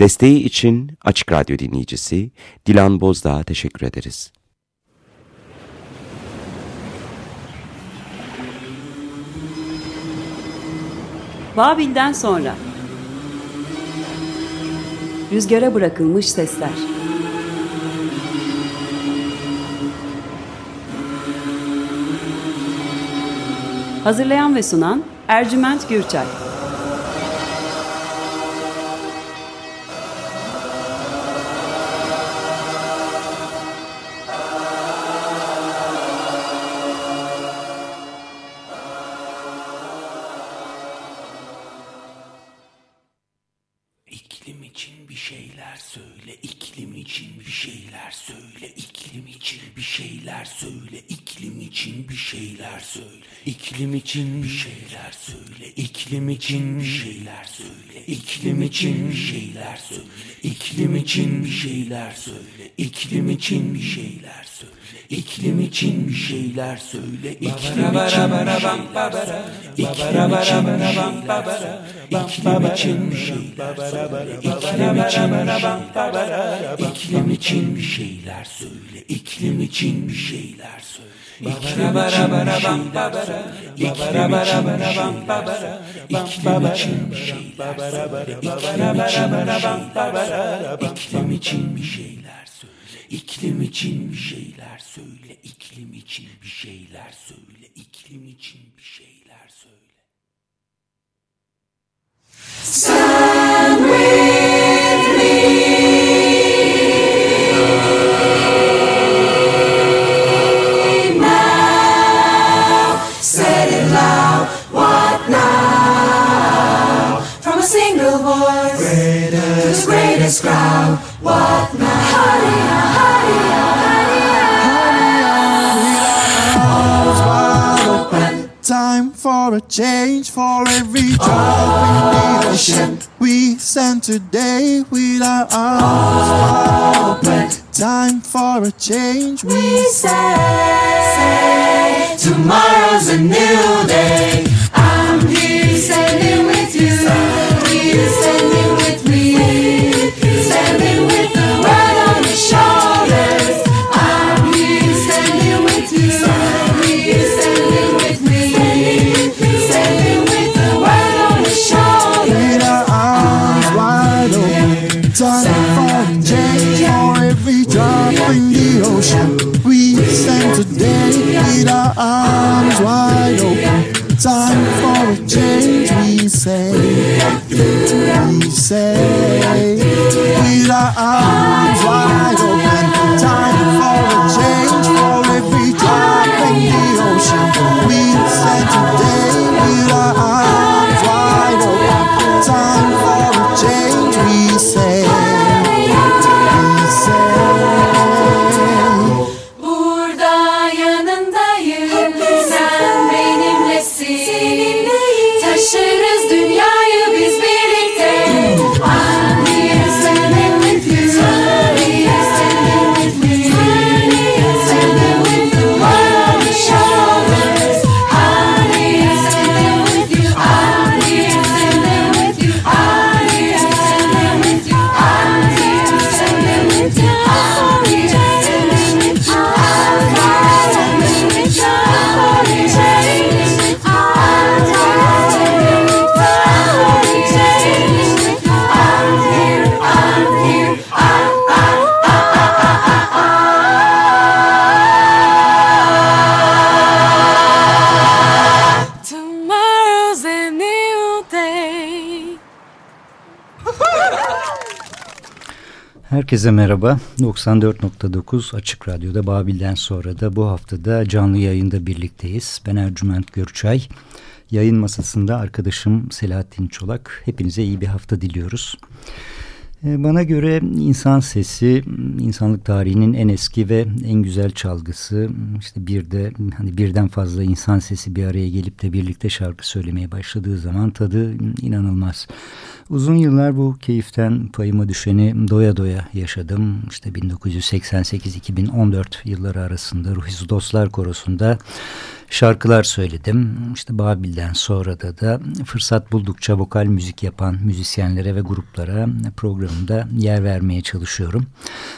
Desteği için Açık Radyo dinleyicisi Dilan Bozdağ'a teşekkür ederiz. Babil'den sonra. Rüzgara bırakılmış sesler. Hazırlayan ve sunan Ercüment Gürçay İklim için bir şeyler söyle. İklim için bir şeyler söyle. İklim için bir şeyler söyle. İklim için bir şeyler söyle. İklim için bir şeyler söyle. İklim için bir şeyler söyle. İklim için bir şeyler söyle. İklim için bir şeyler söyle. İklim için bir şeyler söyle. İklim için bir şeyler söyle. İklim için bir şeyler söyle. İklim için bir şeyler söyle. İklim için bir şeyler söyle. İklim için bir şeyler söyle. İklim için bir şeyler söyle. İklim için bir şeyler söyle. İklim için bir şeyler söyle. İklim için bir şeyler söyle. İklim için bir şeyler söyle. Stand Time for a change for every drop in the ocean. We send today with our arms open. Time for a change. We say tomorrow's a new day. Our arms wide open. Time for a change, we say. We say. With our arms wide open. Herkese merhaba. 94.9 Açık Radyo'da Babil'den sonra da bu haftada canlı yayında birlikteyiz. Ben Ercüment Gürçay. Yayın masasında arkadaşım Selahattin Çolak. Hepinize iyi bir hafta diliyoruz. Ee, Bana göre insan sesi insanlık tarihinin en eski ve en güzel çalgısı. İşte bir de hani birden fazla insan sesi bir araya gelip de birlikte şarkı söylemeye başladığı zaman tadı inanılmaz. Uzun yıllar bu keyiften payıma düşeni doya doya yaşadım. İşte 1988-2014 yılları arasında Ruhiz Dostlar Korosu'nda şarkılar söyledim. İşte Babil'den sonra da da fırsat buldukça vokal müzik yapan müzisyenlere ve gruplara programda yer vermeye çalışıyorum.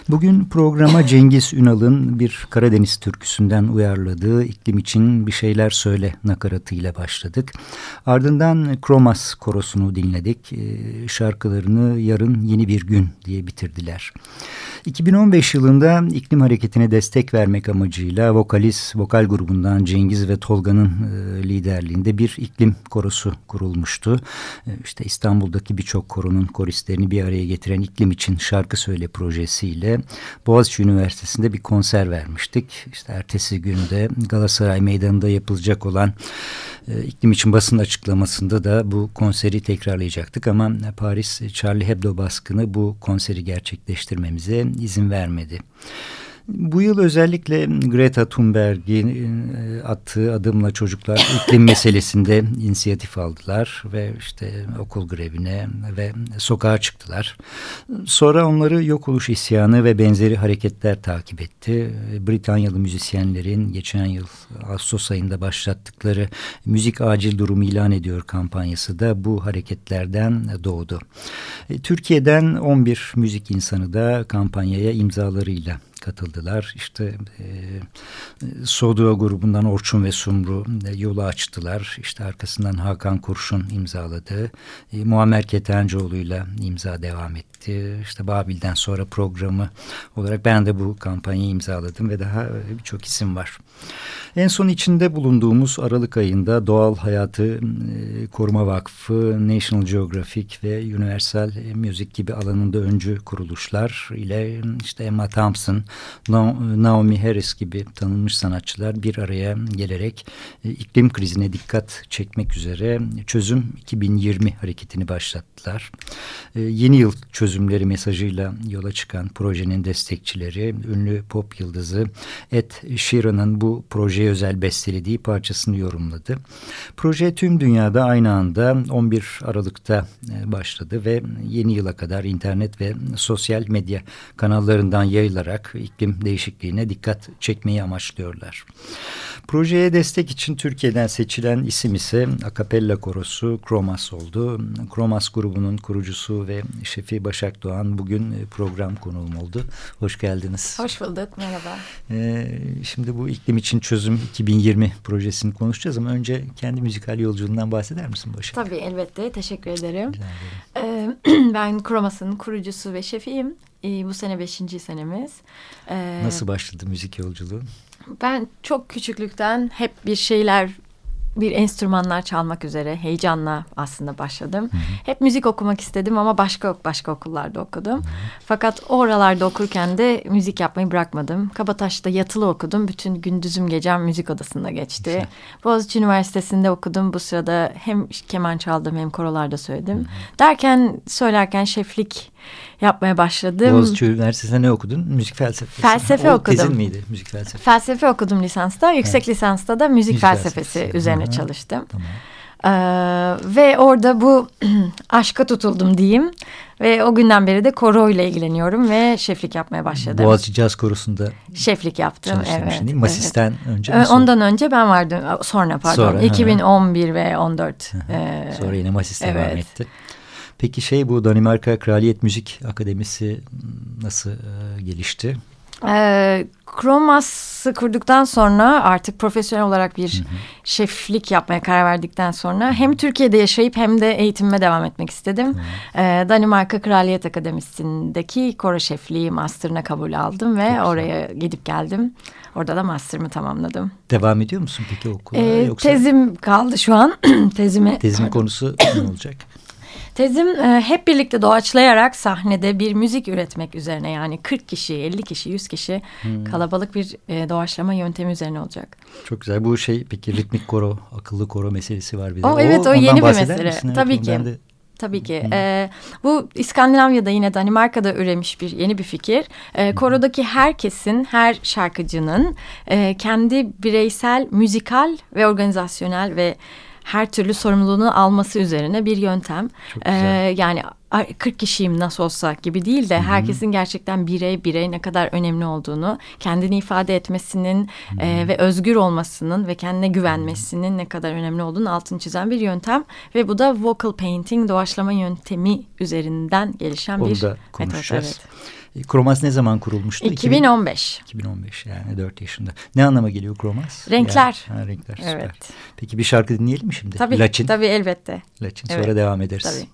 Bugün programa Cengiz Ünal'ın bir Karadeniz türküsünden uyarladığı iklim için bir şeyler söyle nakaratıyla başladık. Ardından Kromas korosunu dinledik. Ee, şarkılarını yarın yeni bir gün diye bitirdiler. 2015 yılında iklim hareketine destek vermek amacıyla vokalist vokal grubundan Cengiz ve Tolga'nın e, liderliğinde bir iklim korosu kurulmuştu. E, işte İstanbul'daki birçok koronun koristlerini bir araya getiren iklim için şarkı söyle projesiyle Boğaziçi Üniversitesi'nde bir konser vermiştik. İşte ertesi günde Galatasaray Meydanı'nda yapılacak olan e, iklim için basın açıklamasında da bu konseri tekrarlayacaktık ama Paris Charlie Hebdo baskını bu konseri gerçekleştirmemize izin vermedi. Bu yıl özellikle Greta Thunberg'in e, attığı adımla çocuklar iklim meselesinde inisiyatif aldılar ve işte okul grevine ve sokağa çıktılar. Sonra onları yok oluş isyanı ve benzeri hareketler takip etti. Britanyalı müzisyenlerin geçen yıl Ağustos ayında başlattıkları müzik acil durumu ilan ediyor kampanyası da bu hareketlerden doğdu. E, Türkiye'den 11 müzik insanı da kampanyaya imzalarıyla katıldılar. İşte e, Soduğu grubundan Orçun ve Sumru e, yolu açtılar. İşte arkasından Hakan Kurşun imzaladı. E, Muammer Ketencoğlu'yla imza devam etti. İşte Babil'den sonra programı olarak ben de bu kampanyayı imzaladım ve daha e, birçok isim var. En son içinde bulunduğumuz Aralık ayında Doğal Hayatı e, Koruma Vakfı, National Geographic ve Universal Music gibi alanında öncü kuruluşlar ile işte Emma Thompson, Naomi Harris gibi tanınmış sanatçılar bir araya gelerek e, iklim krizine dikkat çekmek üzere Çözüm 2020 hareketini başlattılar. E, yeni yıl çözümleri mesajıyla yola çıkan projenin destekçileri ünlü pop yıldızı Ed Sheeran'ın bu projeye özel bestelediği parçasını yorumladı. Proje tüm dünyada aynı anda 11 Aralık'ta e, başladı ve yeni yıla kadar internet ve sosyal medya kanallarından yayılarak iklim değişikliğine dikkat çekmeyi amaçlıyorlar. Projeye destek için Türkiye'den seçilen isim ise Akapella Korosu Kromas oldu. Kromas grubunun kurucusu ve şefi Başak Doğan bugün program konuğum oldu. Hoş geldiniz. Hoş bulduk, merhaba. Ee, şimdi bu iklim için çözüm 2020 projesini konuşacağız ama önce kendi müzikal yolculuğundan bahseder misin Başak? Tabii elbette, teşekkür ederim. Ee, ben Kromas'ın kurucusu ve şefiyim. Ee, bu sene beşinci senemiz. Ee, Nasıl başladı müzik yolculuğu? Ben çok küçüklükten hep bir şeyler bir enstrümanlar çalmak üzere heyecanla aslında başladım. Hı hı. Hep müzik okumak istedim ama başka başka okullarda okudum. Hı hı. Fakat oralarda okurken de müzik yapmayı bırakmadım. Kabataş'ta yatılı okudum. Bütün gündüzüm gecem müzik odasında geçti. Güzel. Boğaziçi Üniversitesi'nde okudum. Bu sırada hem keman çaldım hem korolarda söyledim. Hı hı. Derken söylerken şeflik yapmaya başladım. Boğaziçi Üniversitesi'nde ne okudun? Müzik felsefesi. Felsefe o okudum. Tezin miydi müzik felsefesi? Felsefe okudum lisansta. Yüksek evet. lisansta da müzik, müzik felsefesi, felsefesi üzerine -hı. çalıştım. Tamam. Ee, ve orada bu aşka tutuldum diyeyim. Ve o günden beri de koro ile ilgileniyorum ve şeflik yapmaya başladım. Boğaziçi Caz Korosu'nda şeflik yaptım. Evet. Değil mi? Masisten evet. önce mi? Ondan önce ben vardım. Sonra pardon. Sonra, 2011 ve 14. Ee, sonra yine Masist evet. devam etti. Peki şey bu Danimarka Kraliyet Müzik Akademisi nasıl e, gelişti? E, Kromas'ı kurduktan sonra artık profesyonel olarak bir hı hı. şeflik yapmaya karar verdikten sonra hem Türkiye'de yaşayıp hem de eğitimime devam etmek istedim. E, Danimarka Kraliyet Akademisi'ndeki koro şefliği master'ına kabul aldım ve Çok oraya güzel. gidip geldim. Orada da master'ımı tamamladım. Devam ediyor musun peki okula? E, yoksa... Tezim kaldı şu an. Tezimi. Tezin konusu ne olacak? Tezim e, hep birlikte doğaçlayarak sahnede bir müzik üretmek üzerine yani 40 kişi, 50 kişi, 100 kişi hmm. kalabalık bir e, doğaçlama yöntemi üzerine olacak. Çok güzel. Bu şey peki ritmik koro, akıllı koro meselesi var bir de. O, evet o, o yeni bir mesele. Misin? Tabii ki. De... Tabii ki. Hmm. Ee, bu İskandinavya'da yine Danimarka'da üremiş bir yeni bir fikir. Ee, korodaki herkesin, her şarkıcının e, kendi bireysel, müzikal ve organizasyonel ve her türlü sorumluluğunu alması üzerine bir yöntem. Ee, yani "Ay, 40 kişiyim nasıl olsa gibi değil de herkesin gerçekten birey birey ne kadar önemli olduğunu, kendini ifade etmesinin e, ve özgür olmasının ve kendine güvenmesinin ne kadar önemli olduğunu altını çizen bir yöntem ve bu da vocal painting doğaçlama yöntemi üzerinden gelişen Onu bir metot. Evet. Kromas ne zaman kurulmuştu? 2015. 2015 yani 4 yaşında. Ne anlama geliyor Kromas? Renkler. Yani, ha, renkler süper. Evet. Peki bir şarkı dinleyelim mi şimdi? Tabii, Laçin. tabii elbette. Laçin Evet. sonra devam ederiz. Tabii.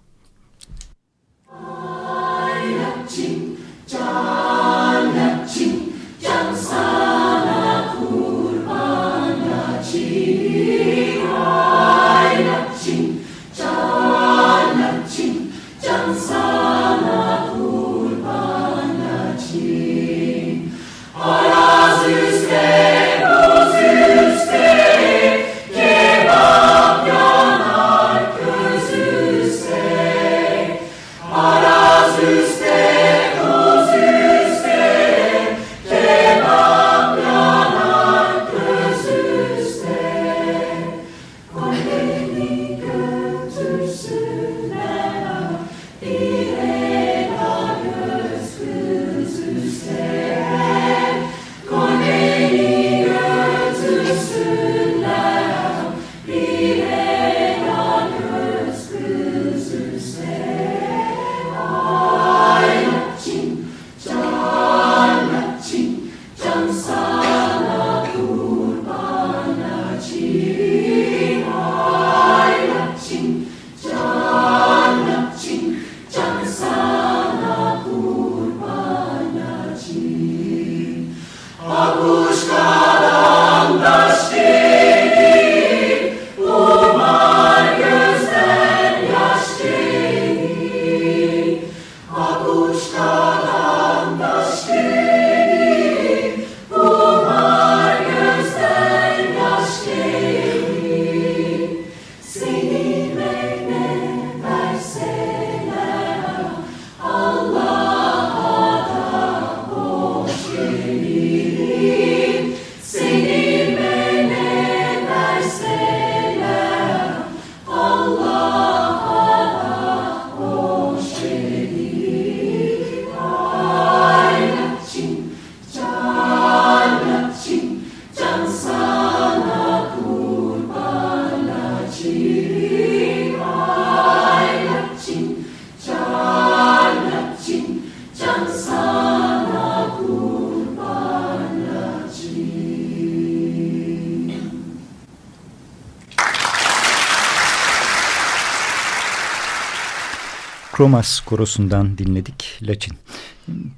Kromas korosundan dinledik Laçin.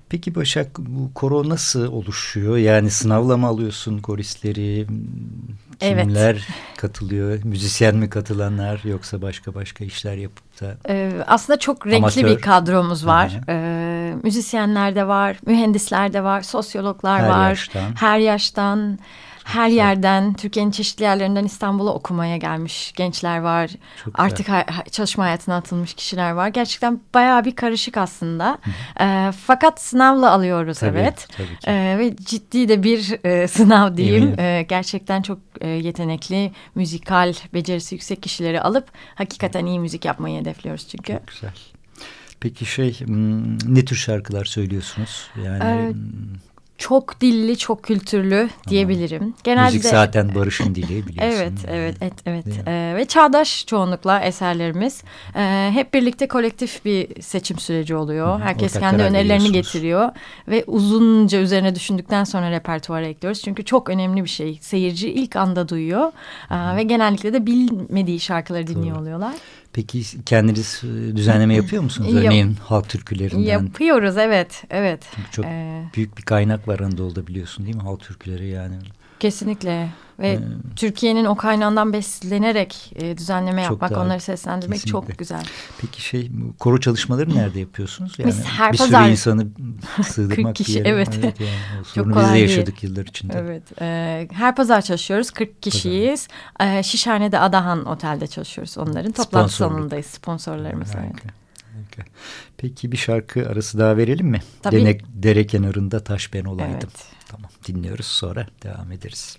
Peki Başak bu koro nasıl oluşuyor? Yani sınavla mı alıyorsun koristleri? Evet. Kimler katılıyor? Müzisyen mi katılanlar yoksa başka başka işler yapıp da? Ee, aslında çok renkli Amatör. bir kadromuz var. Hı. Ee, müzisyenler de var, mühendisler de var, sosyologlar Her var. yaştan. Her yaştan, her yerden, Türkiye'nin çeşitli yerlerinden İstanbul'a okumaya gelmiş gençler var. Çok. Artık ha- çalışma hayatına atılmış kişiler var. Gerçekten bayağı bir karışık aslında. Ee, fakat sınavla alıyoruz Tabii, evet. tabii ki. Ee, ve ciddi de bir e, sınav diyeyim. Ee, gerçekten çok e, yetenekli, müzikal, becerisi yüksek kişileri alıp hakikaten iyi müzik yapmayı hedefliyoruz çünkü. Çok güzel. Peki şey hmm, ne tür şarkılar söylüyorsunuz? Yani Ee, hmm, Çok dilli, çok kültürlü diyebilirim. Genelde müzik zaten barışın dili biliyorsun. Evet, evet, evet, evet. Ee, ve çağdaş çoğunlukla eserlerimiz. Ee, hep birlikte kolektif bir seçim süreci oluyor. Hı Herkes kendi önerilerini getiriyor ve uzunca üzerine düşündükten sonra repertuvara ekliyoruz. Çünkü çok önemli bir şey. Seyirci ilk anda duyuyor Aa, ve genellikle de bilmediği şarkıları dinliyor oluyorlar. Peki kendiniz e, düzenleme yapıyor musunuz? Yap- Örneğin halk türkülerinden. Yapıyoruz, evet, evet. Çok Ee, büyük bir kaynak var Anadolu'da biliyorsun değil mi? Halk türküleri yani. Kesinlikle ve Ee, Türkiye'nin o kaynağından beslenerek e, düzenleme Çok yapmak, daha- onları seslendirmek kesinlikle. çok güzel. Peki şey koro çalışmaları nerede yapıyorsunuz? Yani Biz her bir pazar- sürü insanı sığdırmak 40 kişi, bir yere. evet. yani. Sorunu kolay biz de değil. yaşadık yıllar içinde. Evet. e, her pazar çalışıyoruz. 40 kişiyiz. E, Şişhane'de Adahan Otel'de çalışıyoruz onların. Toplantı salonundayız. Sponsorlarımız. evet. Harika. Peki bir şarkı arası daha verelim mi? Tabii. Denek, dere kenarında taş ben olaydım. Evet. Tamam dinliyoruz sonra devam ederiz.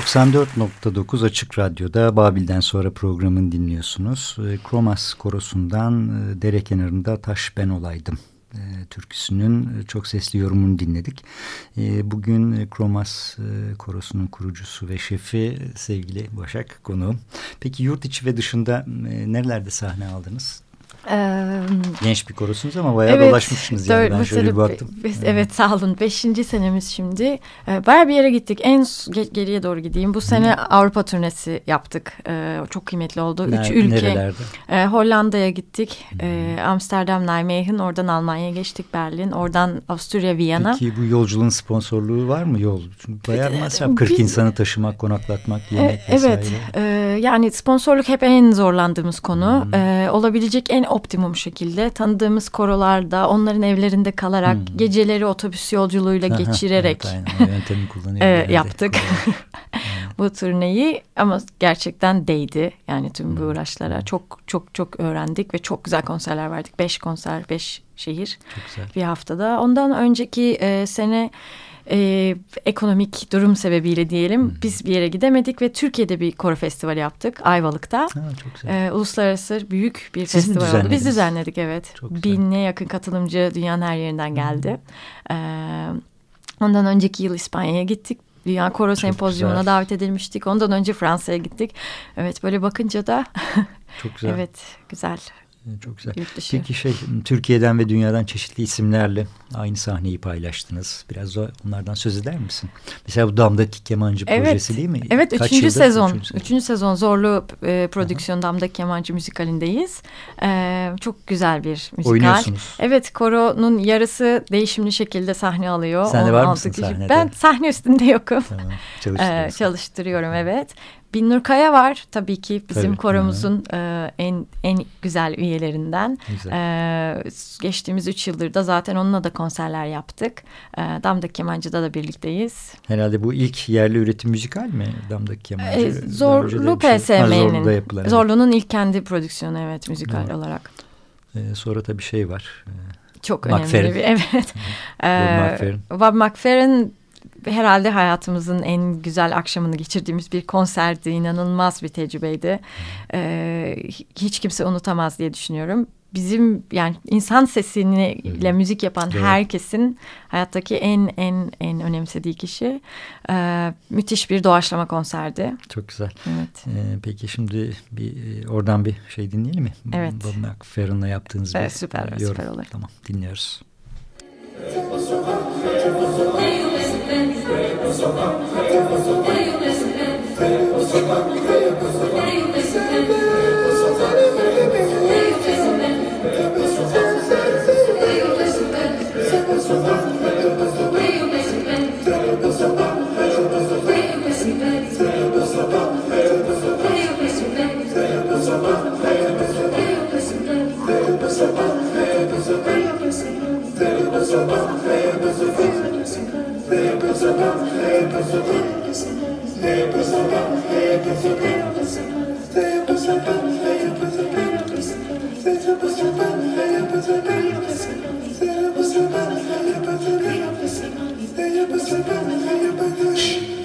94.9 Açık Radyo'da Babil'den sonra programın dinliyorsunuz. E, Kromas korosundan e, dere kenarında taş ben olaydım e, türküsünün çok sesli yorumunu dinledik. Bugün Kromas korosunun kurucusu ve şefi sevgili Başak konuğum. Peki yurt içi ve dışında nerelerde sahne aldınız? Genç bir korusunuz ama bayağı evet, dolaşmışsınız yani ben şöyle bir baktım. Be, evet sağ olun. Beşinci senemiz şimdi. Bayağı bir yere gittik. En geriye doğru gideyim. Bu sene hmm. Avrupa turnesi yaptık. Çok kıymetli oldu. Ne, Üç ülke. Nerelerde? Hollanda'ya gittik. Hmm. Amsterdam, Nijmegen. Oradan Almanya'ya geçtik Berlin. Oradan Avusturya, Viyana. Peki bu yolculuğun sponsorluğu var mı yol? Çünkü bayağı masraf. 40 Biz, insanı taşımak, konaklatmak, yemek e, vesaire. Evet. Yani sponsorluk hep en zorlandığımız konu. Hmm. Olabilecek en optimum şekilde tanıdığımız korolarda onların evlerinde kalarak hmm. geceleri otobüs yolculuğuyla geçirerek evet, e, yaptık. Bu turneyi ama gerçekten değdi. Yani tüm bu uğraşlara çok çok çok öğrendik ve çok güzel konserler verdik. Beş konser beş şehir bir haftada. Ondan önceki e, sene e, ekonomik durum sebebiyle diyelim hmm. biz bir yere gidemedik ve Türkiye'de bir koro festivali yaptık Ayvalık'ta. Ha, çok güzel. E, uluslararası büyük bir Siz festival oldu. Biz düzenledik evet. Binle yakın katılımcı dünyanın her yerinden geldi. E, ondan önceki yıl İspanya'ya gittik. Dünya Koro Çok Sempozyumuna güzel. davet edilmiştik. Ondan önce Fransa'ya gittik. Evet böyle bakınca da Çok güzel. evet güzel çok güzel. Peki şey Türkiye'den ve dünyadan çeşitli isimlerle aynı sahneyi paylaştınız. Biraz da onlardan söz eder misin? Mesela bu Damdaki Kemancı evet, projesi değil mi? Evet Kaç üçüncü sezon. Üçüncü sezon. Üçüncü sezon zorlu e, prodüksiyon. Damdaki Kemancı müzikalindeyiz. E, çok güzel bir müzikal. Oynuyorsunuz. Evet koronun yarısı değişimli şekilde sahne alıyor. Sen de var mısın sahnede? Ben sahne üstünde yokum. Tamam. E, çalıştırıyorum evet. Binnur Kaya var tabii ki bizim tabii, koromuzun e, en en güzel üyelerinden. Güzel. E, geçtiğimiz üç yıldır da zaten onunla da konserler yaptık. E, Damdaki Kemancı'da da birlikteyiz. Herhalde bu ilk yerli üretim müzikal mi Damdaki Kemancı? E, Zorlu PSM'nin. Şey, Zorlu'nun ilk kendi prodüksiyonu evet müzikal evet. olarak. E, sonra tabii şey var. E, Çok McFerrin. önemli bir evet. Bob McFerrin. Bob McFerrin herhalde hayatımızın en güzel akşamını geçirdiğimiz bir konserdi. İnanılmaz bir tecrübeydi. Ee, hiç kimse unutamaz diye düşünüyorum. Bizim yani insan sesiyle müzik yapan evet. herkesin hayattaki en en en önemsediği kişi. Ee, müthiş bir doğaçlama konserdi. Çok güzel. Evet. Ee, peki şimdi bir oradan bir şey dinleyelim mi? Evet. Bob McFerrin'la yaptığınız evet, bir süper, yorum. süper olur. Tamam dinliyoruz. Thank you. Shh.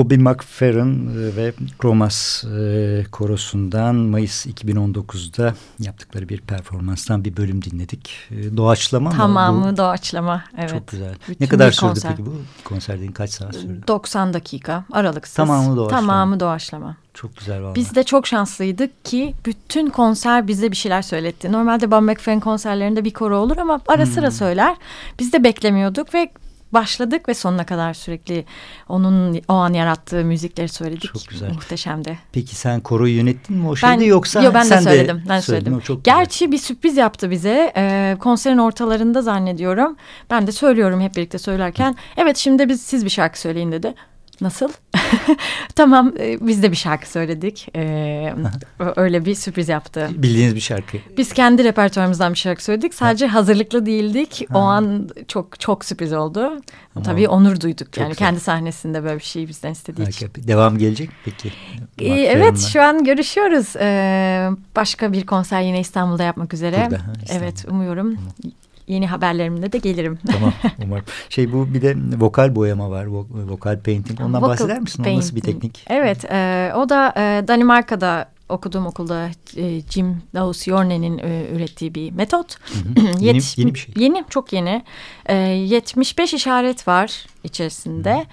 Bobby McFerrin e, ve Kromas e, korosundan Mayıs 2019'da yaptıkları bir performanstan bir bölüm dinledik. E, doğaçlama Tamamı mı? Bu, doğaçlama. Evet. Çok güzel. Bütün ne kadar sürdü konser. peki bu? Konserden kaç saat sürdü? 90 dakika aralıksız. Tamamı doğaçlama. Tamamı doğaçlama. Çok güzel valla. Biz de çok şanslıydık ki bütün konser bize bir şeyler söyletti. Normalde Bob McFerrin konserlerinde bir koro olur ama ara Hmm. sıra söyler. Biz de beklemiyorduk ve başladık ve sonuna kadar sürekli onun o an yarattığı müzikleri söyledik. Çok güzel. Muhteşemdi. Peki sen koroyu yönettin mi o Ben, şeyde yoksa yo, ben sen de söyledim. Ben söyledin. söyledim. O çok güzel. Gerçi bir sürpriz yaptı bize. Ee, konserin ortalarında zannediyorum. Ben de söylüyorum hep birlikte söylerken. Evet şimdi biz siz bir şarkı söyleyin dedi. Nasıl? tamam e, biz de bir şarkı söyledik. Ee, öyle bir sürpriz yaptı. Bildiğiniz bir şarkı. Biz kendi repertuarımızdan bir şarkı söyledik. Sadece hazırlıklı değildik. O an çok çok sürpriz oldu. Ama Tabii onur duyduk. Yani güzel. kendi sahnesinde böyle bir şey bizden istediği için. Harika. Devam gelecek peki? Ee, evet şu an görüşüyoruz. Ee, başka bir konser yine İstanbul'da yapmak üzere. Burada, ha, evet umuyorum. Yeni haberlerimde de gelirim. Tamam umarım. Şey bu bir de vokal boyama var. vo- Vokal painting. Ondan Vocal bahseder misin? O nasıl bir painting. teknik? Evet e, o da e, Danimarka'da okuduğum okulda e, Jim Laus Jorne'nin e, ürettiği bir metot. Yeni- yeni bir şey. Yeni, çok yeni. E, 75 işaret var içerisinde.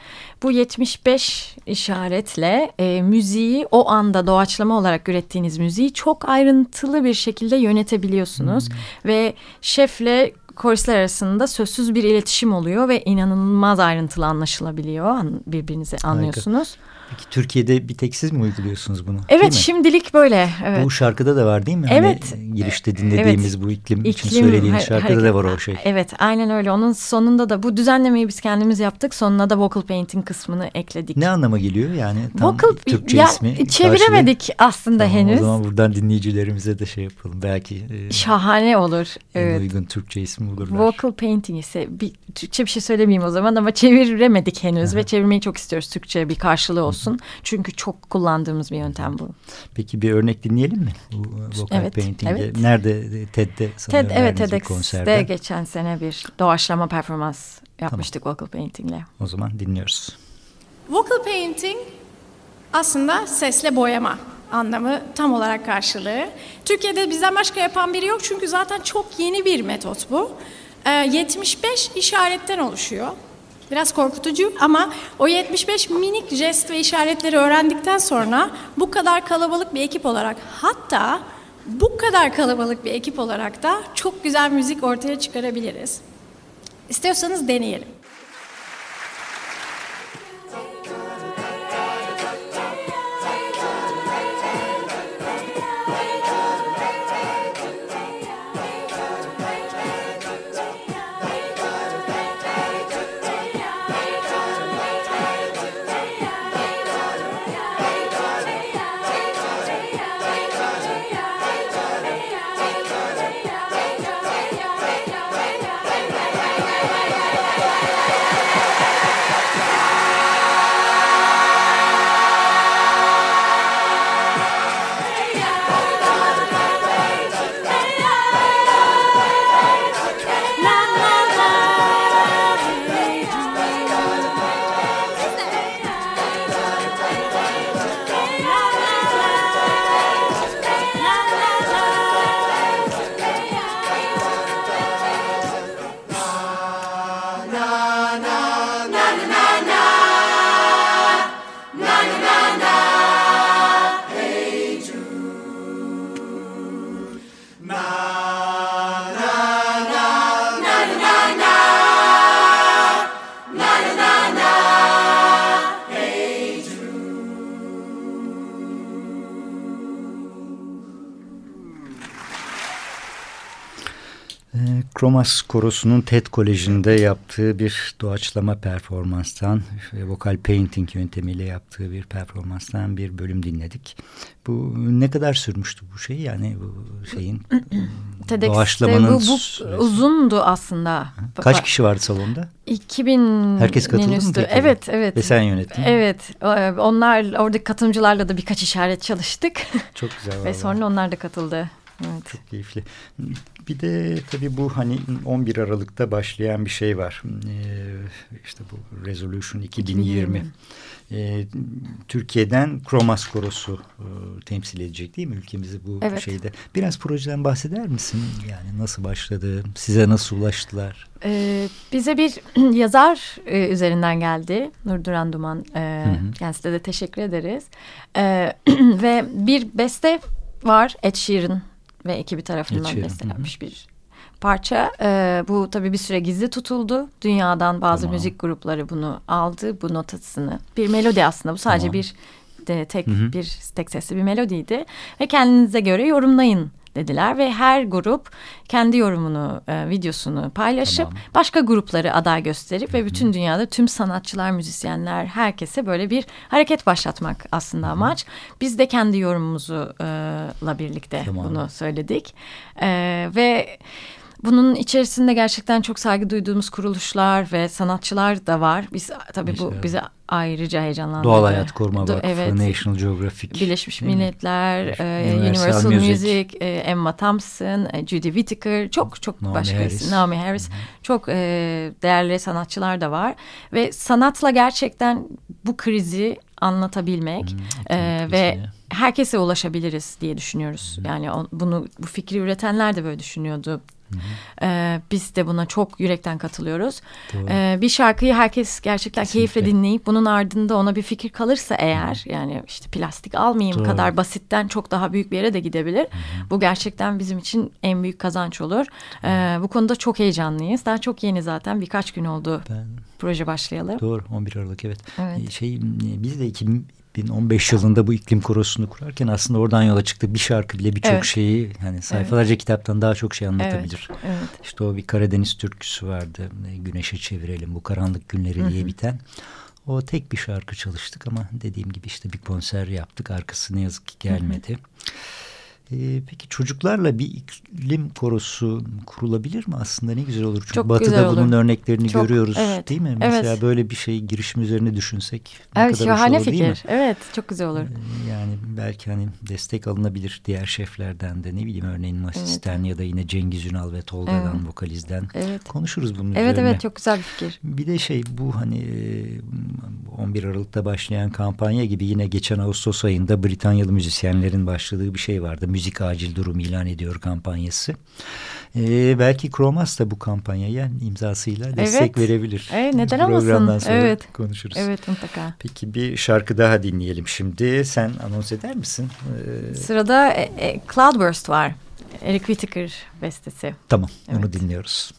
Bu 75 işaretle e, müziği o anda doğaçlama olarak ürettiğiniz müziği çok ayrıntılı bir şekilde yönetebiliyorsunuz. Ve şefle koristler arasında sözsüz bir iletişim oluyor ve inanılmaz ayrıntılı anlaşılabiliyor. An- Birbirinizi anlıyorsunuz. Peki Türkiye'de bir tek siz mi uyguluyorsunuz bunu? Evet şimdilik böyle. Evet. Bu şarkıda da var değil mi? Evet. Hani girişte dinlediğimiz bu iklim, için İklim, söylediğiniz ha- şarkıda da var o şey. Evet aynen öyle. Onun sonunda da bu düzenlemeyi biz kendimiz yaptık. Sonuna da vocal painting kısmını ekledik. Ne anlama geliyor yani? Tam Vocal Türkçe ya, ismi. çeviremedik aslında Tamam, henüz. O zaman buradan dinleyicilerimize de şey yapalım. Belki e, Şahane olur. Evet. uygun Türkçe ismi bulurlar. Vocal painting ise bir Türkçe bir şey söylemeyeyim o zaman ama çeviremedik henüz ve çevirmeyi çok istiyoruz Türkçe bir karşılığı olsun olsun. Çünkü çok kullandığımız bir yöntem bu. Peki bir örnek dinleyelim mi? Bu e, vokal Evet, painting'de. evet. Nerede? TED'de sanıyorum TED, evet konserde. geçen sene bir doğaçlama performans yapmıştık vocal painting'le. O zaman dinliyoruz. Vocal painting aslında sesle boyama anlamı tam olarak karşılığı. Türkiye'de bizden başka yapan biri yok çünkü zaten çok yeni bir metot bu. Ee, 75 işaretten oluşuyor. Biraz korkutucu ama o 75 minik jest ve işaretleri öğrendikten sonra bu kadar kalabalık bir ekip olarak hatta bu kadar kalabalık bir ekip olarak da çok güzel müzik ortaya çıkarabiliriz. İstiyorsanız deneyelim. Kromas Korosu'nun TED Koleji'nde yaptığı bir doğaçlama performanstan, vokal painting yöntemiyle yaptığı bir performanstan bir bölüm dinledik. Bu ne kadar sürmüştü bu şey? Yani bu şeyin doğaçlamanın bu, bu süresi. uzundu aslında. Kaç kişi vardı salonda? 2000 Herkes katıldı mı peki? Evet, evet. Ve sen yönettin. Evet. e, Onlar oradaki katılımcılarla da birkaç işaret çalıştık. Çok güzel. Ve sonra onlar da katıldı. Evet. Çok keyifli. Bir de tabii bu hani 11 Aralık'ta başlayan bir şey var. Ee, işte bu Resolution 2020. Ee, Türkiye'den Kromas Korosu e, temsil edecek değil mi ülkemizi bu Evet. şeyde? Biraz projeden bahseder misin? Yani nasıl başladı? Size nasıl ulaştılar? Ee, bize bir yazar e, üzerinden geldi. Nurduran Duman. E, hı. Kendisine de teşekkür ederiz. E, ve bir beste var. Ed Sheeran ve ekibi tarafından Sheeran, bestelenmiş bir parça. E, bu tabii bir süre gizli tutuldu. Dünyadan bazı Tamam. müzik grupları bunu aldı. Bu notasını. Bir melodi aslında. Bu sadece Tamam. bir de tek Hı hı. bir tek sesli bir melodiydi. Ve kendinize göre yorumlayın dediler ve her grup kendi yorumunu, e, videosunu paylaşıp Tamam. başka grupları aday gösterip ve bütün dünyada tüm sanatçılar, müzisyenler, herkese böyle bir hareket başlatmak aslında amaç. Biz de kendi yorumumuzu e, la birlikte Tamam. bunu söyledik. E, ve bunun içerisinde gerçekten çok saygı duyduğumuz kuruluşlar ve sanatçılar da var. Biz tabii bu Mesela- bizi ayrıca heyecanlandırdı. Doğal Hayat Koruma Vakfı, evet. National Geographic. Birleşmiş değil mi? Milletler, Universal e, Universal, Music. Music, e, Emma Thompson, e, Judy Whittaker, çok çok Naomi başka Harris. isim. Naomi Harris. Çok e, değerli sanatçılar da var ve sanatla gerçekten bu krizi anlatabilmek e, ve herkese ulaşabiliriz diye düşünüyoruz. Yani o- bunu bu fikri üretenler de böyle düşünüyordu. E, biz de buna çok yürekten katılıyoruz. Doğru. E, bir şarkıyı herkes gerçekten Kesinlikle. keyifle dinleyip bunun ardında ona bir fikir kalırsa eğer yani işte plastik almayayım Doğru. kadar basitten çok daha büyük bir yere de gidebilir. Bu gerçekten bizim için en büyük kazanç olur. E, bu konuda çok heyecanlıyız. Daha çok yeni zaten birkaç gün oldu Ben proje başlayalı. Doğru 11 Aralık evet. Evet. Ee, Şey biz de 2015 yılında bu iklim korosunu kurarken aslında oradan yola çıktık. Bir şarkı bile birçok Evet. şeyi hani sayfalarca kitaptan daha çok şey anlatabilir. Evet, evet. İşte o bir Karadeniz türküsü vardı. e, Güneşe çevirelim bu karanlık günleri diye biten. O tek bir şarkı çalıştık ama dediğim gibi işte bir konser yaptık. Arkası ne yazık ki gelmedi. Ee, peki çocuklarla bir iklim korosu kurulabilir mi aslında ne güzel olur. Çünkü Çok Batı'da güzel olur. bunun örneklerini Çok, görüyoruz evet, değil mi? Mesela evet. böyle bir şey girişim üzerine düşünsek ne Evet kadar hoş şahane olur değil mi? fikir. Evet çok güzel olur. Ee, Yani belki hani destek alınabilir diğer şeflerden de ne bileyim örneğin Masis'ten ya da yine Cengiz Ünal ve Tolga'dan Evet. vokalizden Evet. konuşuruz bunun Evet üzerine. evet çok güzel bir fikir. Bir de şey bu hani e, 11 Aralık'ta başlayan kampanya gibi yine geçen Ağustos ayında Britanyalı müzisyenlerin başladığı bir şey vardı. Müzik acil durum ilan ediyor kampanyası. E, belki Kromas da bu kampanyaya imzasıyla destek Evet. verebilir. Evet, neden Programdan olmasın? sonra Evet. konuşuruz. Evet mutlaka. Peki bir şarkı daha dinleyelim şimdi. Sen anons eder misin? Ee, Sırada e, e, Cloudburst var. Eric Whittaker bestesi. tamam onu Evet. dinliyoruz.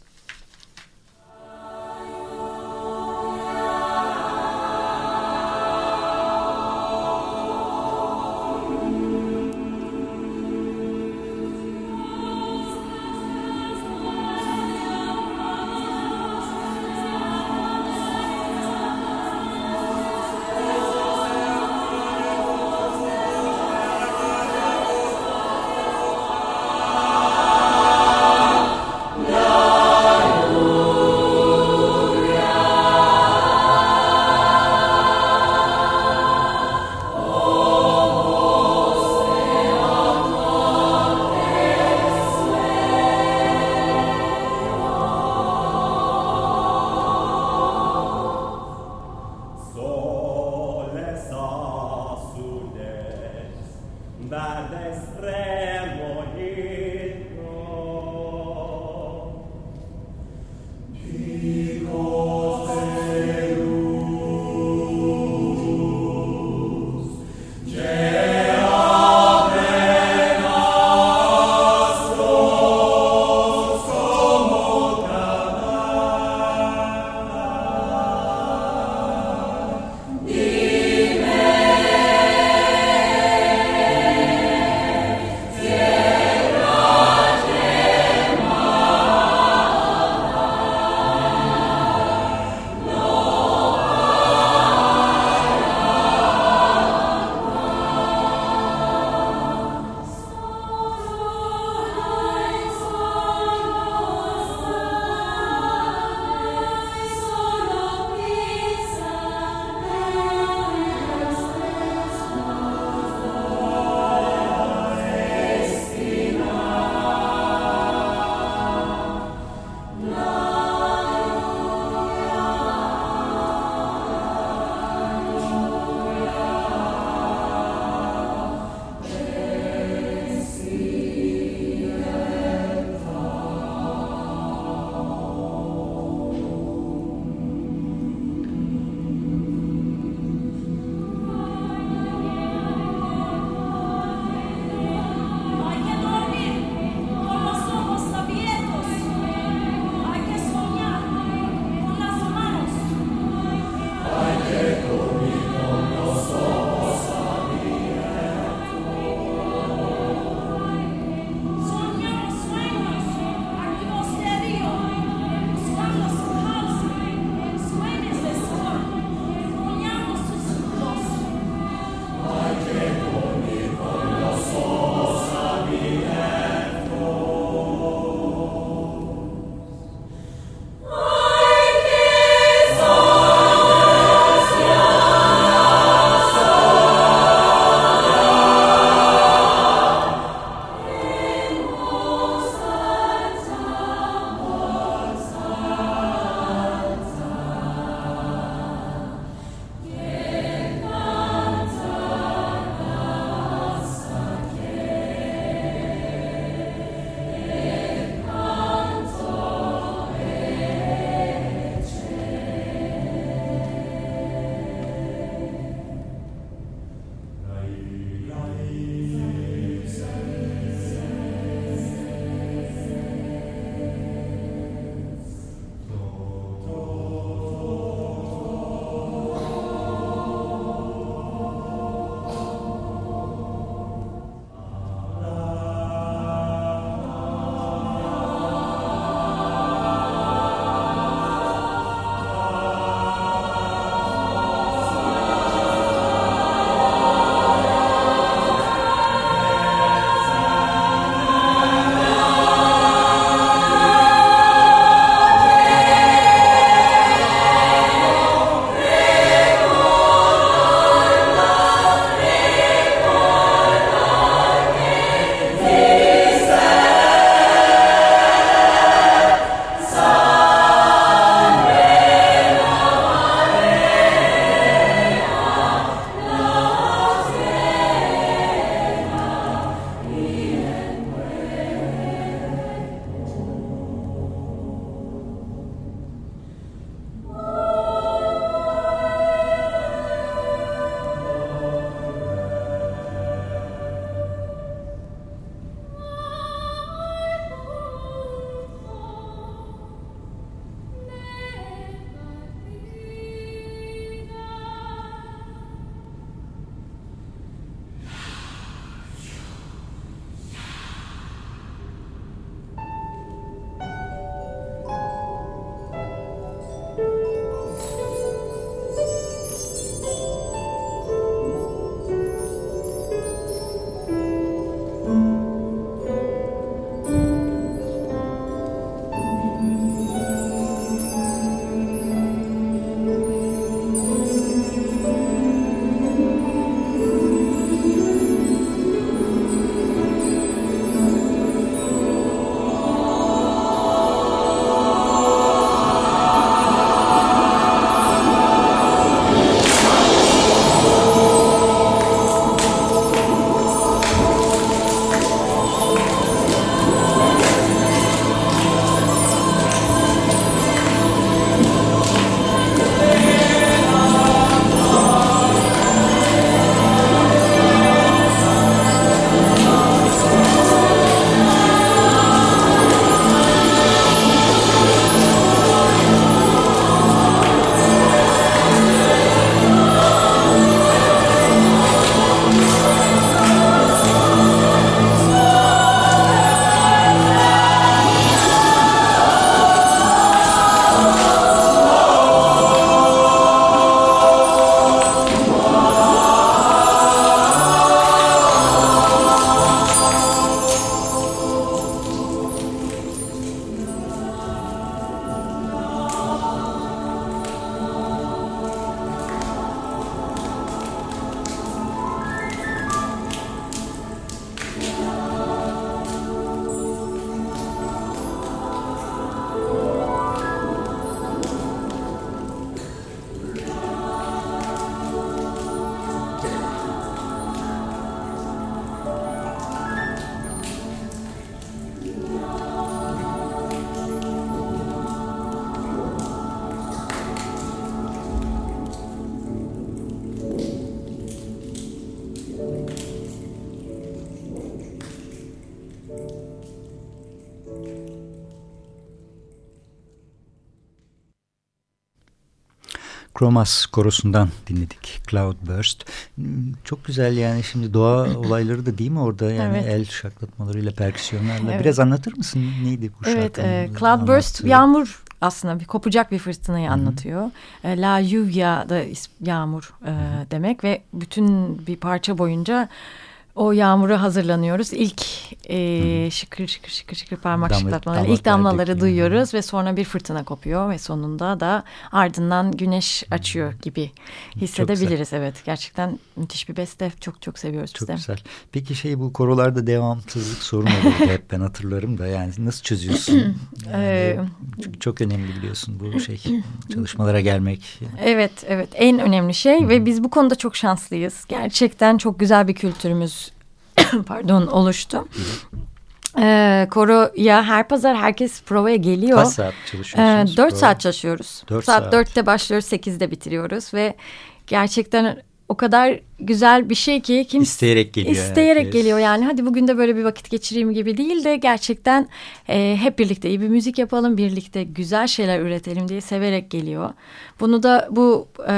Kromas korosundan dinledik Cloudburst. Çok güzel yani şimdi doğa olayları da değil mi orada yani Evet. el şaklattmalarıyla, perküsyonlarla. Evet. Biraz anlatır mısın neydi bu Evet, şarkının e, Cloudburst anlattığı? yağmur aslında bir kopacak bir fırtınayı anlatıyor. E, La lluvia da yağmur e, demek ve bütün bir parça boyunca o yağmura hazırlanıyoruz. İlk e, şıkır şıkır şıkır şıkır parmak Damla- şıklatmaları, ilk damlaları dökülüyor. duyuyoruz ve sonra bir fırtına kopuyor ve sonunda da ardından güneş açıyor gibi hissedebiliriz. Evet, gerçekten müthiş bir beste. Çok çok seviyoruz biz Çok de. güzel. Peki şey bu korolarda devamsızlık sorunu olurdu hep ben hatırlarım da yani nasıl çözüyorsun? Yani Ee, çok, çok önemli biliyorsun bu şey çalışmalara gelmek. Evet, evet. En önemli şey ve biz bu konuda çok şanslıyız. Gerçekten çok güzel bir kültürümüz pardon oluştu. Ee, koroya her pazar herkes provaya geliyor. Kaç saat çalışıyorsunuz? Ee, 4 Prova? saat çalışıyoruz. Dört saat, saat. 4'te başlıyoruz, 8'de bitiriyoruz ve gerçekten o kadar güzel bir şey ki kimse İsteyerek geliyor İsteyerek herkes. geliyor yani hadi bugün de böyle bir vakit geçireyim gibi değil de gerçekten e, hep birlikte iyi bir müzik yapalım, birlikte güzel şeyler üretelim diye severek geliyor. Bunu da bu e,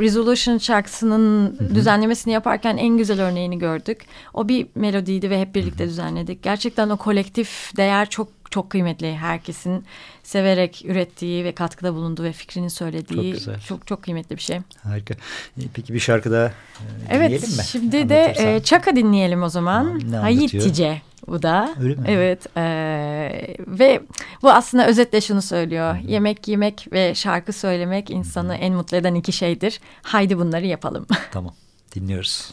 Resolution şarkısının düzenlemesini yaparken en güzel örneğini gördük. O bir melodiydi ve hep birlikte düzenledik. Gerçekten o kolektif değer çok çok kıymetli. Herkesin severek ürettiği ve katkıda bulunduğu ve fikrini söylediği Çok güzel. çok çok kıymetli bir şey. Harika. E, Peki bir şarkı daha e, Evet dinleyelim mi? şimdi de e, Çaka dinleyelim o zaman. Tamam, ne bu da. Öyle mi? Evet e, ve bu aslında özetle şunu söylüyor. Yemek yemek ve şarkı söylemek insanı en mutlu eden iki şeydir. Haydi bunları yapalım. Tamam dinliyoruz.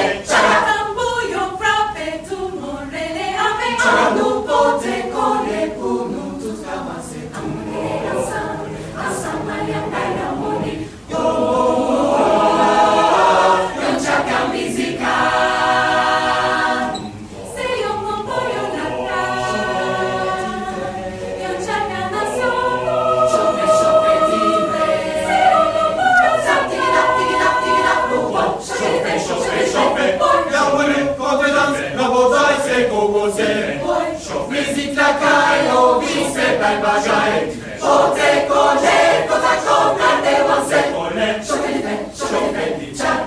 Say ben bagaille. Chantez, collez, quand ça chante, des wansets. Chantez les fêtes, chantez les fêtes,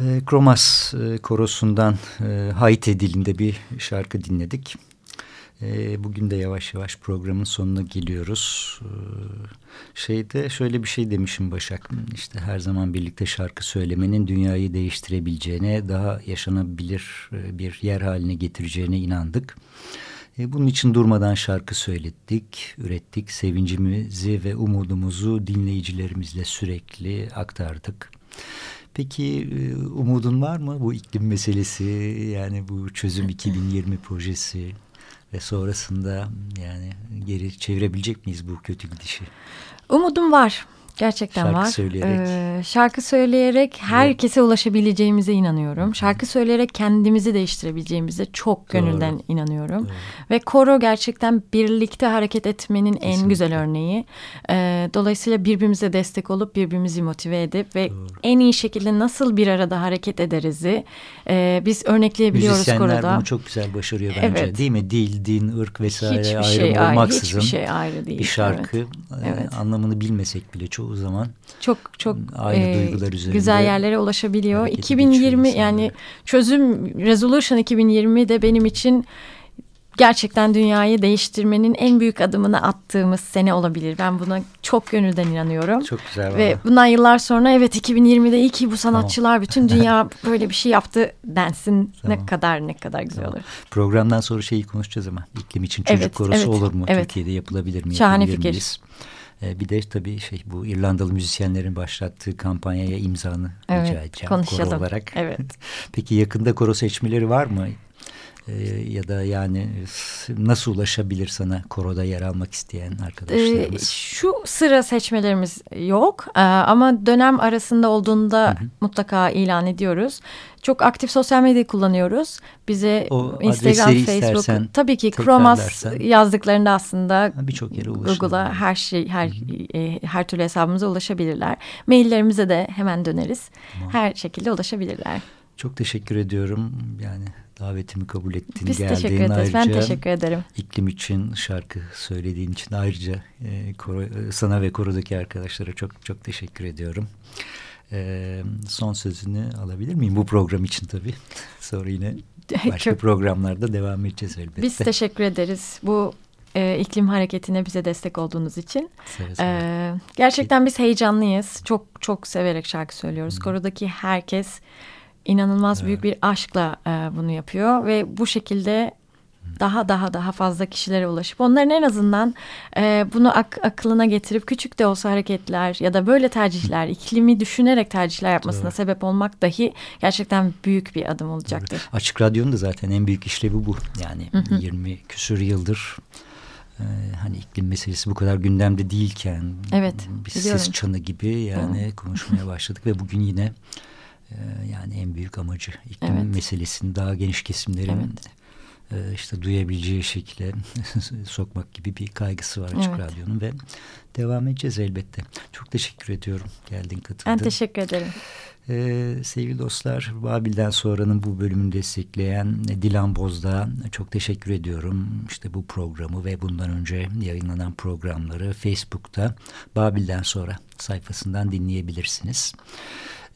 E, Kromas e, korosundan e, Haiti dilinde bir şarkı dinledik. E, bugün de yavaş yavaş programın sonuna geliyoruz. E, şeyde şöyle bir şey demişim Başak. İşte her zaman birlikte şarkı söylemenin dünyayı değiştirebileceğine, daha yaşanabilir e, bir yer haline getireceğine inandık. Bunun için durmadan şarkı söyledik, ürettik. Sevincimizi ve umudumuzu dinleyicilerimizle sürekli aktardık. Peki e, umudun var mı bu iklim meselesi yani bu çözüm 2020 projesi ve sonrasında yani geri çevirebilecek miyiz bu kötü gidişi? Umudum var. Gerçekten şarkı var. Söyleyerek. Ee, şarkı söyleyerek herkese evet. ulaşabileceğimize inanıyorum. Şarkı söyleyerek kendimizi değiştirebileceğimize çok gönülden Doğru. inanıyorum. Doğru. Ve koro gerçekten birlikte hareket etmenin Kesinlikle. en güzel örneği. Ee, dolayısıyla birbirimize destek olup birbirimizi motive edip ve Doğru. en iyi şekilde nasıl bir arada hareket ederizi e, biz örnekleyebiliyoruz Müzisyenler koroda. bunu çok güzel başarıyor bence. Evet. Değil mi? Dil, din, ırk vesaire hiçbir ayrım şey olmaksızın. Hiçbir şey ayrı değil. Bir şarkı evet. E, evet. anlamını bilmesek bile çok çoğu zaman çok çok aynı e, duygular üzerinde güzel yerlere ulaşabiliyor. 2020 yani çözüm resolution 2020 de benim için gerçekten dünyayı değiştirmenin en büyük adımını attığımız sene olabilir. Ben buna çok gönülden inanıyorum. Çok güzel. Ve valla. bundan yıllar sonra evet 2020'de iyi ki bu sanatçılar tamam. bütün dünya böyle bir şey yaptı densin. Tamam. Ne kadar ne kadar güzel tamam. olur. Programdan sonra şeyi konuşacağız ama iklim için çocuk evet, korosu evet, olur mu? Evet. Türkiye'de yapılabilir mi? Şahane fikir. Miyiz? Bir de tabii şey bu İrlandalı müzisyenlerin başlattığı kampanyaya imzanı evet, rica edeceğim konuşalım. koro olarak. Evet. Peki yakında koro seçmeleri var mı? Ee, ya da yani nasıl ulaşabilir sana koroda yer almak isteyen arkadaşlarımız? Ee, şu sıra seçmelerimiz yok ee, ama dönem arasında olduğunda hı hı. mutlaka ilan ediyoruz. Çok aktif sosyal medya kullanıyoruz. Bize o Instagram, Facebook tabii ki Chromas yazdıklarında aslında birçok yere Google'a her şey her hı hı. E, her türlü hesabımıza ulaşabilirler. Maillerimize de hemen döneriz. Tamam. Her şekilde ulaşabilirler. Çok teşekkür ediyorum. Yani davetimi kabul ettin, Biz geldin. teşekkür ederiz. Ayrıca ben teşekkür ederim. İklim için şarkı söylediğin için ayrıca e, koro, sana ve korodaki arkadaşlara çok çok teşekkür ediyorum. E, son sözünü alabilir miyim bu program için tabii. Sonra yine başka çok, programlarda devam edeceğiz elbette. Biz teşekkür ederiz. Bu e, iklim hareketine bize destek olduğunuz için. Seve seve. E, gerçekten biz heyecanlıyız. Çok çok severek şarkı söylüyoruz. Hmm. Korodaki herkes inanılmaz evet. büyük bir aşkla e, bunu yapıyor ve bu şekilde daha daha daha fazla kişilere ulaşıp onların en azından e, bunu ak akılına getirip küçük de olsa hareketler ya da böyle tercihler iklimi düşünerek tercihler yapmasına Doğru. sebep olmak dahi gerçekten büyük bir adım olacaktır. Doğru. Açık Radyo'nun da zaten en büyük işlevi bu yani hı hı. 20 küsür yıldır e, hani iklim meselesi bu kadar gündemde değilken evet, bir biliyorum. ses çanı gibi yani hı. konuşmaya başladık ve bugün yine yani en büyük amacı iklim evet. meselesini daha geniş kesimlerin evet. işte duyabileceği şekilde sokmak gibi bir kaygısı var Açık evet. Radyo'nun ve devam edeceğiz elbette. Çok teşekkür ediyorum geldin katıldın. Ben teşekkür ederim. Ee, sevgili dostlar Babil'den sonranın bu bölümünü destekleyen Dilan Bozdağ'a çok teşekkür ediyorum. İşte bu programı ve bundan önce yayınlanan programları Facebook'ta Babil'den sonra sayfasından dinleyebilirsiniz.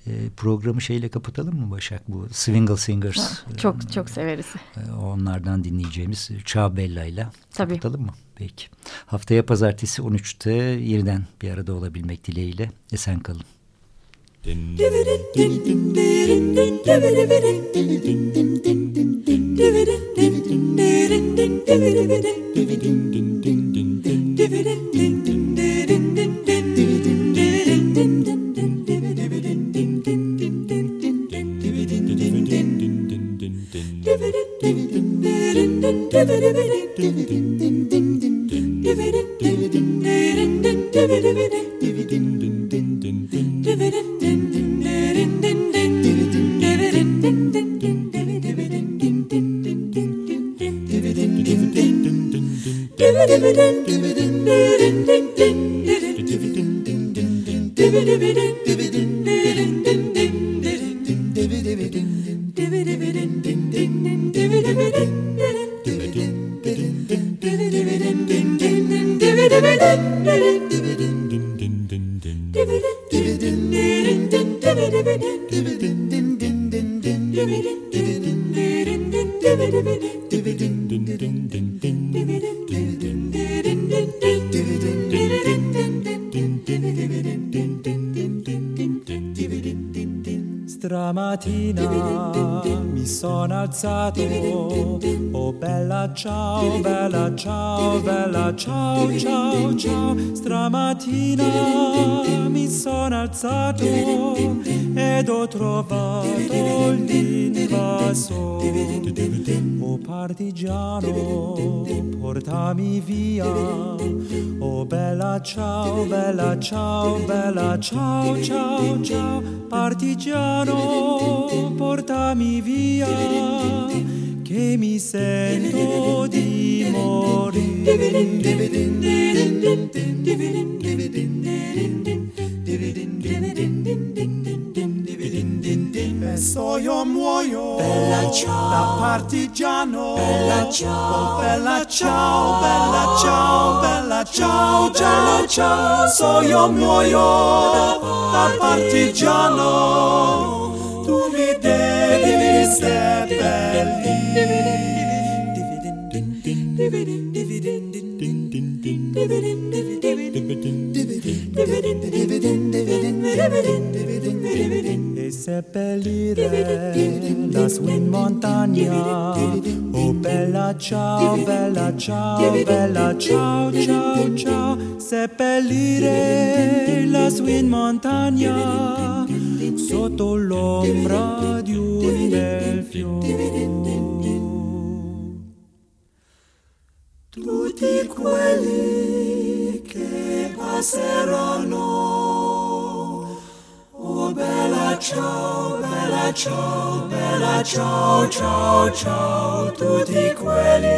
E, programı şeyle kapatalım mı Başak? Bu Swingle Singers. Çok e, çok severiz. E, onlardan dinleyeceğimiz Ciao Bella ile kapatalım mı? Peki. Haftaya pazartesi 13'te yeniden bir arada olabilmek dileğiyle. Esen kalın. Din, Stramattina mi sono alzato, oh bella ciao, bella ciao, bella ciao, ciao, ciao. Stramattina mi sono alzato ed ho trovato l'invaso. Partigiano, portami via, oh bella ciao, bella ciao, bella ciao, ciao, ciao. Partigiano portami via, che mi sento di morire. E so io muoio bella ciao da partigiano bella ciao oh, bella ciao bella ciao bella ciao ciao ciao so io muoio da partigiano tu mi devi seppellire seppellire lassù in montagna. Oh bella ciao, bella ciao, bella ciao, ciao, ciao. Seppellire lassù in montagna sotto l'ombra di un bel fiore. Tutti quelli che passeranno bella ciao, bella ciao, bella ciao, ciao, ciao, tutti quelli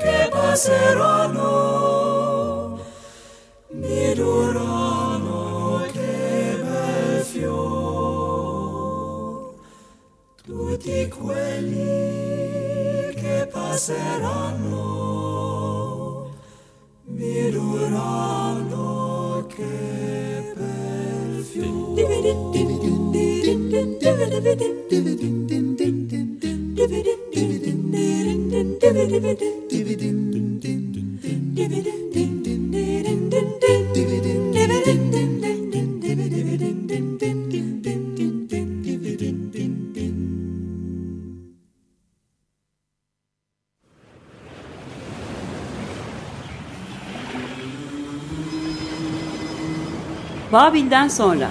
che passeranno mi diranno che bel fior. Tutti quelli che passeranno mi diranno Babil'den sonra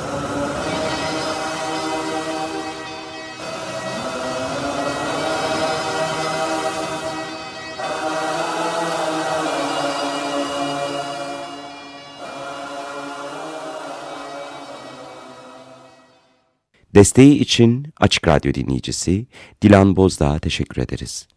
Desteği için Açık Radyo dinleyicisi Dilan Bozdağ'a teşekkür ederiz.